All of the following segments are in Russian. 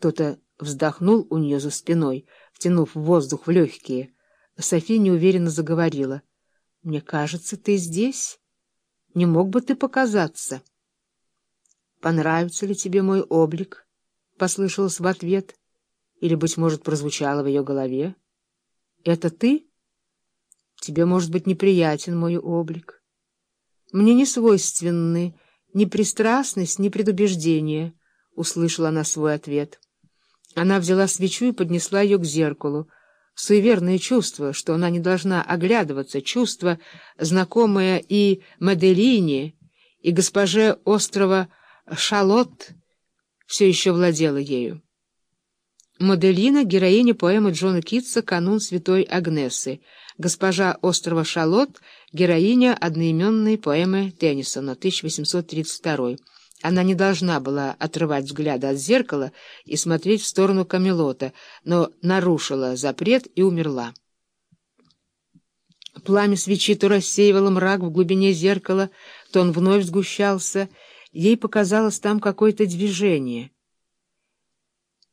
Кто-то вздохнул у нее за спиной, втянув воздух в легкие. София неуверенно заговорила. — Мне кажется, ты здесь. Не мог бы ты показаться? — Понравится ли тебе мой облик? — послышалось в ответ. Или, быть может, прозвучало в ее голове. — Это ты? Тебе может быть неприятен мой облик. Мне не свойственны ни пристрастность, ни предубеждение, — услышала она свой ответ. Она взяла свечу и поднесла ее к зеркалу. Суеверное чувство, что она не должна оглядываться, чувство, знакомое и Маделине, и госпоже острова Шалот, все еще владело ею. Моделина — героиня поэмы Джона Китса «Канун святой Агнесы», госпожа острова Шалот — героиня одноименной поэмы Теннисона, 1832 она не должна была отрывать взгляда от зеркала и смотреть в сторону Камелота, но нарушила запрет и умерла. Пламя свечи то рассеивало мрак в глубине зеркала, то он вновь сгущался. Ей показалось там какое-то движение.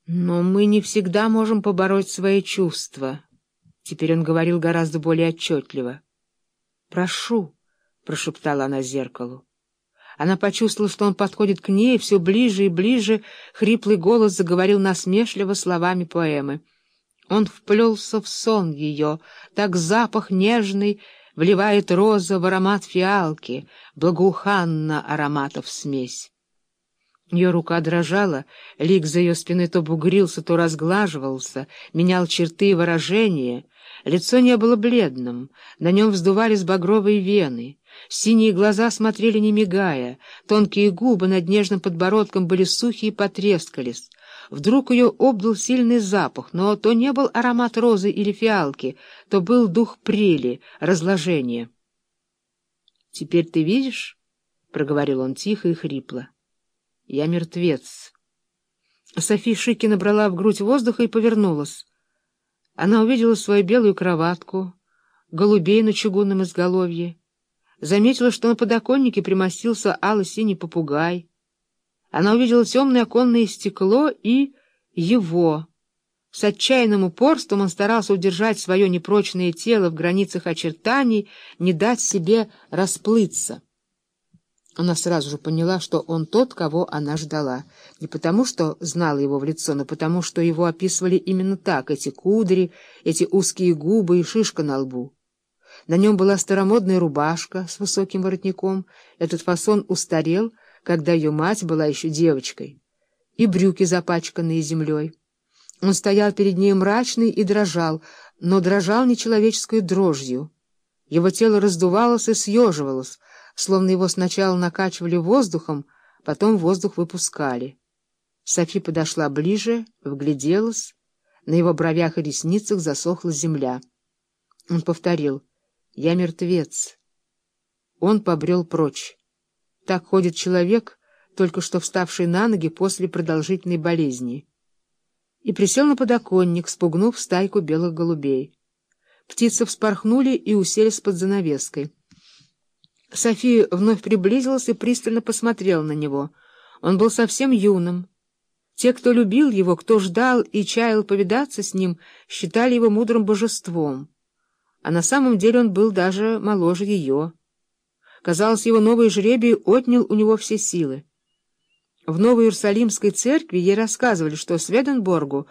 Но мы не всегда можем побороть свои чувства. Теперь он говорил гораздо более отчетливо. «Прошу», — прошептала она зеркалу. Она почувствовала, что он подходит к ней, все ближе и ближе. Хриплый голос заговорил насмешливо словами поэмы. Он вплелся в сон ее, так запах нежный вливает роза в аромат фиалки, благоуханно ароматов смесь. Ее рука дрожала, лик за ее спиной то бугрился, то разглаживался, менял черты и выражения. Лицо не было бледным, на нем вздувались багровые вены. Синие глаза смотрели не мигая, тонкие губы над нежным подбородком были сухие и потрескались. Вдруг ее обдал сильный запах, но то не был аромат розы или фиалки, то был дух прели, разложения. — Теперь ты видишь? — проговорил он тихо и хрипло. — Я мертвец. Софи Шики набрала в грудь воздуха и повернулась. Она увидела свою белую кроватку, голубей на чугунном изголовье, заметила, что на подоконнике примостился алый-синий попугай. Она увидела темное оконное стекло и его. С отчаянным упорством он старался удержать свое непрочное тело в границах очертаний, не дать себе расплыться. Она сразу же поняла, что он тот, кого она ждала. Не потому, что знала его в лицо, но потому, что его описывали именно так, эти кудри, эти узкие губы и шишка на лбу. На нем была старомодная рубашка с высоким воротником. Этот фасон устарел, когда ее мать была еще девочкой. И брюки, запачканные землей. Он стоял перед ней мрачный и дрожал, но дрожал нечеловеческой дрожью. Его тело раздувалось и съеживалось, словно его сначала накачивали воздухом, потом воздух выпускали. Софи подошла ближе, вгляделась. На его бровях и ресницах засохла земля. Он повторил — я мертвец. Он побрел прочь. Так ходит человек, только что вставший на ноги после продолжительной болезни. И присел на подоконник, спугнув стайку белых голубей. Птицы вспорхнули и уселись под занавеской. София вновь приблизилась и пристально посмотрела на него. Он был совсем юным. Те, кто любил его, кто ждал и чаял повидаться с ним, считали его мудрым божеством а на самом деле он был даже моложе ее. Казалось, его новый жребий отнял у него все силы. В Новой Иерусалимской церкви ей рассказывали, что Сведенборгу